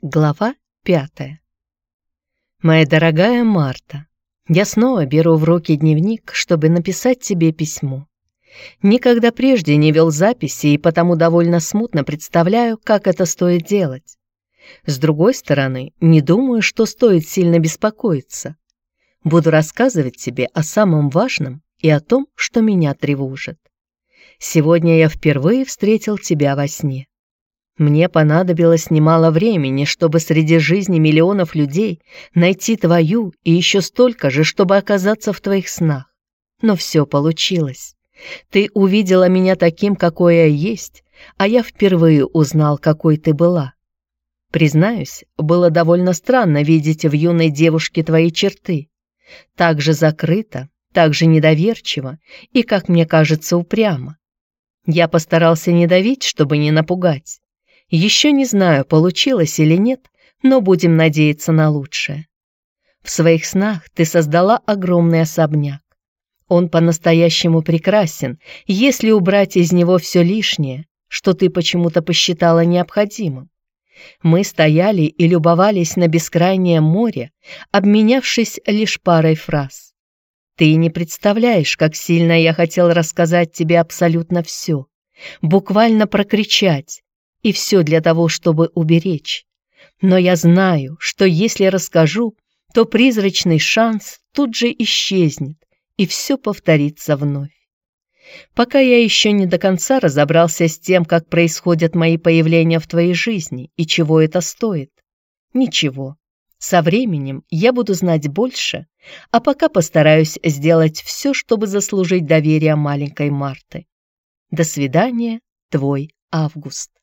Глава пятая. Моя дорогая Марта, я снова беру в руки дневник, чтобы написать тебе письмо. Никогда прежде не вел записи и потому довольно смутно представляю, как это стоит делать. С другой стороны, не думаю, что стоит сильно беспокоиться. Буду рассказывать тебе о самом важном и о том, что меня тревожит. Сегодня я впервые встретил тебя во сне. Мне понадобилось немало времени, чтобы среди жизни миллионов людей найти твою и еще столько же, чтобы оказаться в твоих снах. Но все получилось. Ты увидела меня таким, какой я есть, а я впервые узнал, какой ты была. Признаюсь, было довольно странно видеть в юной девушке твои черты. Так же закрыто, так же недоверчиво и, как мне кажется, упрямо. Я постарался не давить, чтобы не напугать. Еще не знаю, получилось или нет, но будем надеяться на лучшее. В своих снах ты создала огромный особняк. Он по-настоящему прекрасен, если убрать из него все лишнее, что ты почему-то посчитала необходимым. Мы стояли и любовались на бескрайнее море, обменявшись лишь парой фраз. Ты не представляешь, как сильно я хотел рассказать тебе абсолютно все, буквально прокричать, и все для того, чтобы уберечь. Но я знаю, что если расскажу, то призрачный шанс тут же исчезнет, и все повторится вновь. Пока я еще не до конца разобрался с тем, как происходят мои появления в твоей жизни и чего это стоит. Ничего. Со временем я буду знать больше, а пока постараюсь сделать все, чтобы заслужить доверие маленькой Марты. До свидания, твой Август.